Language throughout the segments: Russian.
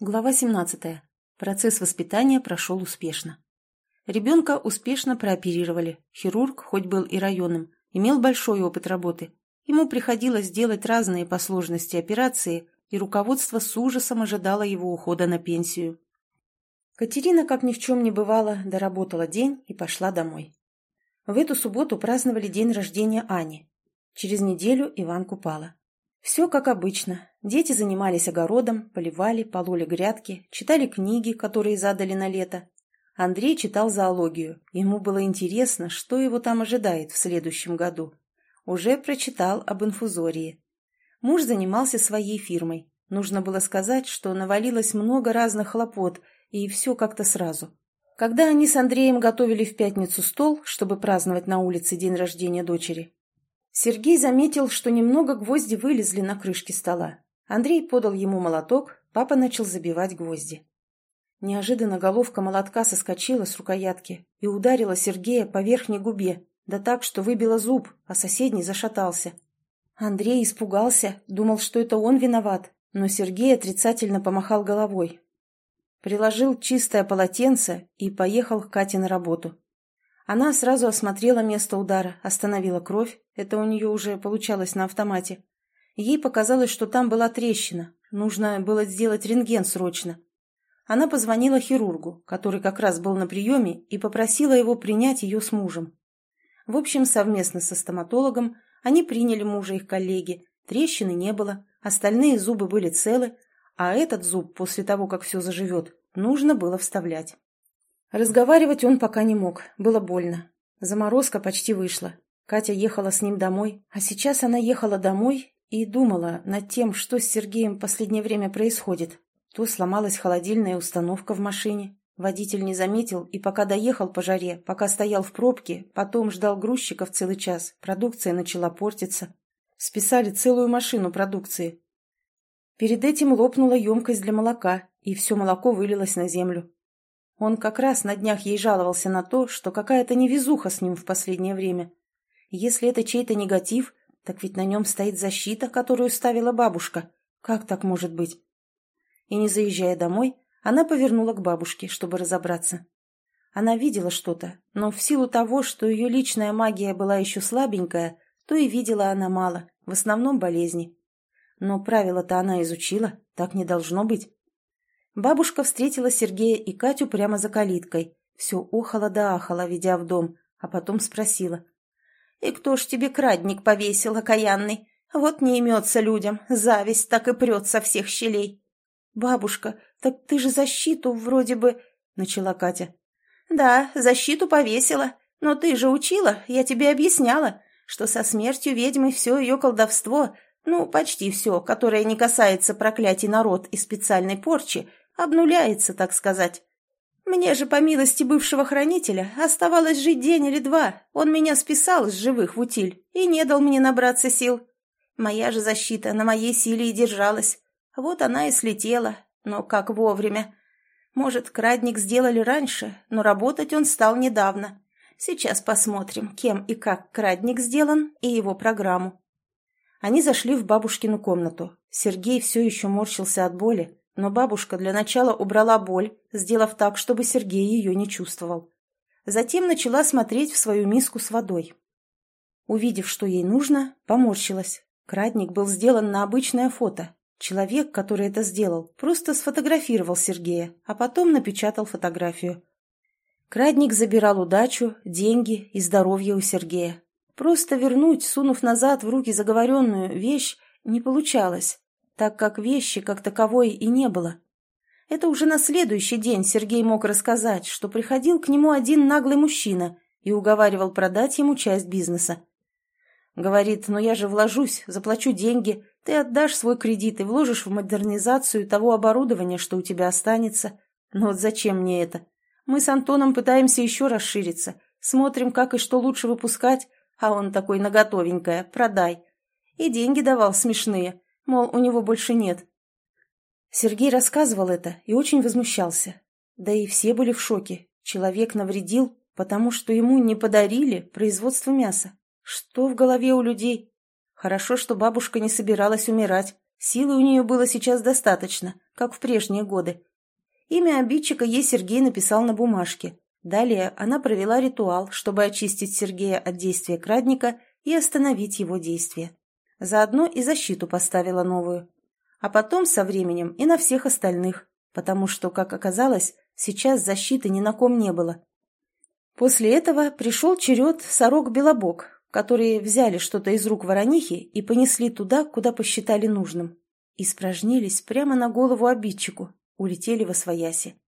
Глава 17. Процесс воспитания прошел успешно. Ребенка успешно прооперировали. Хирург, хоть был и районным, имел большой опыт работы. Ему приходилось делать разные по сложности операции, и руководство с ужасом ожидало его ухода на пенсию. Катерина, как ни в чем не бывало, доработала день и пошла домой. В эту субботу праздновали день рождения Ани. Через неделю Иван купала. Все как обычно. Дети занимались огородом, поливали, пололи грядки, читали книги, которые задали на лето. Андрей читал зоологию. Ему было интересно, что его там ожидает в следующем году. Уже прочитал об инфузории. Муж занимался своей фирмой. Нужно было сказать, что навалилось много разных хлопот, и все как-то сразу. Когда они с Андреем готовили в пятницу стол, чтобы праздновать на улице день рождения дочери, Сергей заметил, что немного гвозди вылезли на крышке стола. Андрей подал ему молоток, папа начал забивать гвозди. Неожиданно головка молотка соскочила с рукоятки и ударила Сергея по верхней губе, да так, что выбила зуб, а соседний зашатался. Андрей испугался, думал, что это он виноват, но Сергей отрицательно помахал головой. Приложил чистое полотенце и поехал к Кате на работу. Она сразу осмотрела место удара, остановила кровь, это у нее уже получалось на автомате. Ей показалось, что там была трещина, нужно было сделать рентген срочно. Она позвонила хирургу, который как раз был на приеме, и попросила его принять ее с мужем. В общем, совместно со стоматологом они приняли мужа их коллеги, трещины не было, остальные зубы были целы, а этот зуб, после того, как все заживет, нужно было вставлять. Разговаривать он пока не мог, было больно. Заморозка почти вышла. Катя ехала с ним домой, а сейчас она ехала домой и думала над тем, что с Сергеем в последнее время происходит. То сломалась холодильная установка в машине. Водитель не заметил, и пока доехал по жаре, пока стоял в пробке, потом ждал грузчиков целый час, продукция начала портиться. Списали целую машину продукции. Перед этим лопнула емкость для молока, и все молоко вылилось на землю. Он как раз на днях ей жаловался на то, что какая-то невезуха с ним в последнее время. Если это чей-то негатив, так ведь на нем стоит защита, которую ставила бабушка. Как так может быть? И не заезжая домой, она повернула к бабушке, чтобы разобраться. Она видела что-то, но в силу того, что ее личная магия была еще слабенькая, то и видела она мало, в основном болезни. Но правила-то она изучила, так не должно быть. Бабушка встретила Сергея и Катю прямо за калиткой. Все охала да ахала, ведя в дом, а потом спросила. «И кто ж тебе крадник повесил, окаянный? Вот не имется людям, зависть так и прет со всех щелей». «Бабушка, так ты же защиту вроде бы...» — начала Катя. «Да, защиту повесила. Но ты же учила, я тебе объясняла, что со смертью ведьмы все ее колдовство, ну, почти все, которое не касается проклятий народ и специальной порчи, Обнуляется, так сказать. Мне же, по милости бывшего хранителя, оставалось жить день или два. Он меня списал из живых в утиль и не дал мне набраться сил. Моя же защита на моей силе и держалась. Вот она и слетела, но как вовремя. Может, крадник сделали раньше, но работать он стал недавно. Сейчас посмотрим, кем и как крадник сделан и его программу. Они зашли в бабушкину комнату. Сергей все еще морщился от боли, но бабушка для начала убрала боль, сделав так, чтобы Сергей ее не чувствовал. Затем начала смотреть в свою миску с водой. Увидев, что ей нужно, поморщилась. Крадник был сделан на обычное фото. Человек, который это сделал, просто сфотографировал Сергея, а потом напечатал фотографию. Крадник забирал удачу, деньги и здоровье у Сергея. Просто вернуть, сунув назад в руки заговоренную вещь, не получалось так как вещи как таковой и не было. Это уже на следующий день Сергей мог рассказать, что приходил к нему один наглый мужчина и уговаривал продать ему часть бизнеса. Говорит, ну я же вложусь, заплачу деньги, ты отдашь свой кредит и вложишь в модернизацию того оборудования, что у тебя останется. Но вот зачем мне это? Мы с Антоном пытаемся еще расшириться, смотрим, как и что лучше выпускать, а он такой наготовенькое, продай. И деньги давал смешные мол, у него больше нет. Сергей рассказывал это и очень возмущался. Да и все были в шоке. Человек навредил, потому что ему не подарили производство мяса. Что в голове у людей? Хорошо, что бабушка не собиралась умирать. Силы у нее было сейчас достаточно, как в прежние годы. Имя обидчика ей Сергей написал на бумажке. Далее она провела ритуал, чтобы очистить Сергея от действия крадника и остановить его действия. Заодно и защиту поставила новую. А потом со временем и на всех остальных, потому что, как оказалось, сейчас защиты ни на ком не было. После этого пришел черед сорок-белобок, которые взяли что-то из рук воронихи и понесли туда, куда посчитали нужным. Испражнились прямо на голову обидчику, улетели во свояси.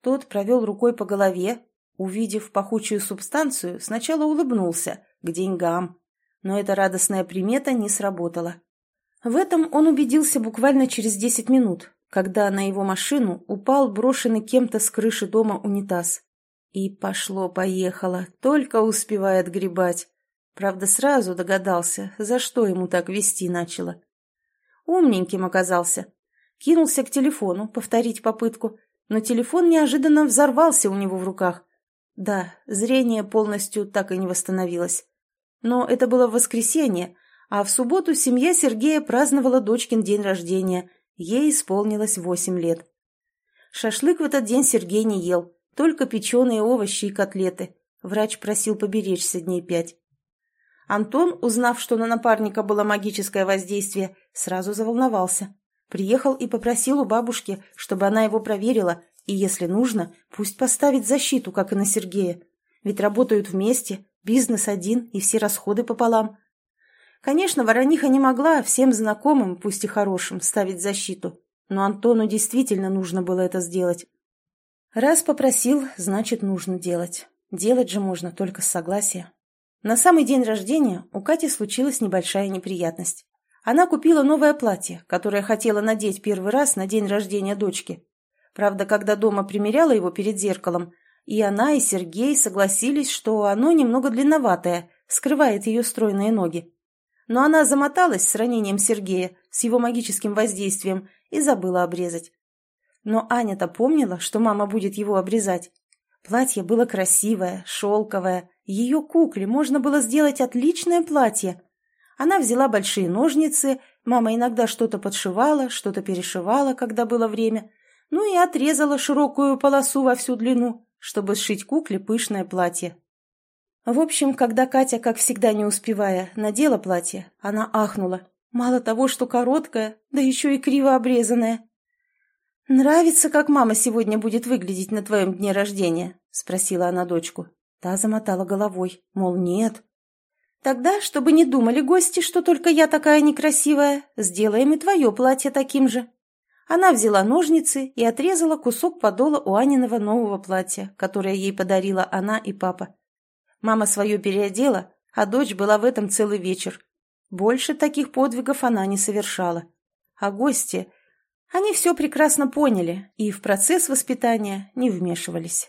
Тот провел рукой по голове, увидев пахучую субстанцию, сначала улыбнулся, к деньгам, но эта радостная примета не сработала. В этом он убедился буквально через десять минут, когда на его машину упал брошенный кем-то с крыши дома унитаз. И пошло-поехало, только успевает гребать. Правда, сразу догадался, за что ему так вести начало. Умненьким оказался. Кинулся к телефону, повторить попытку, но телефон неожиданно взорвался у него в руках. Да, зрение полностью так и не восстановилось. Но это было в воскресенье, а в субботу семья Сергея праздновала дочкин день рождения. Ей исполнилось восемь лет. Шашлык в этот день Сергей не ел, только печеные овощи и котлеты. Врач просил поберечься дней пять. Антон, узнав, что на напарника было магическое воздействие, сразу заволновался. Приехал и попросил у бабушки, чтобы она его проверила, и, если нужно, пусть поставит защиту, как и на Сергея. Ведь работают вместе, бизнес один и все расходы пополам. Конечно, Ворониха не могла всем знакомым, пусть и хорошим, ставить защиту, но Антону действительно нужно было это сделать. Раз попросил, значит, нужно делать. Делать же можно только с согласия. На самый день рождения у Кати случилась небольшая неприятность. Она купила новое платье, которое хотела надеть первый раз на день рождения дочки. Правда, когда дома примеряла его перед зеркалом, и она, и Сергей согласились, что оно немного длинноватое, скрывает ее стройные ноги. Но она замоталась с ранением Сергея, с его магическим воздействием, и забыла обрезать. Но Аня-то помнила, что мама будет его обрезать. Платье было красивое, шелковое. Ее кукле можно было сделать отличное платье. Она взяла большие ножницы, мама иногда что-то подшивала, что-то перешивала, когда было время, ну и отрезала широкую полосу во всю длину, чтобы сшить кукле пышное платье. В общем, когда Катя, как всегда не успевая, надела платье, она ахнула. Мало того, что короткое, да еще и криво обрезанное. «Нравится, как мама сегодня будет выглядеть на твоем дне рождения?» — спросила она дочку. Та замотала головой, мол, нет. «Тогда, чтобы не думали гости, что только я такая некрасивая, сделаем и твое платье таким же». Она взяла ножницы и отрезала кусок подола у Аниного нового платья, которое ей подарила она и папа. Мама свое переодела, а дочь была в этом целый вечер. Больше таких подвигов она не совершала. А гости они все прекрасно поняли и в процесс воспитания не вмешивались.